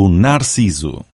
o narciso.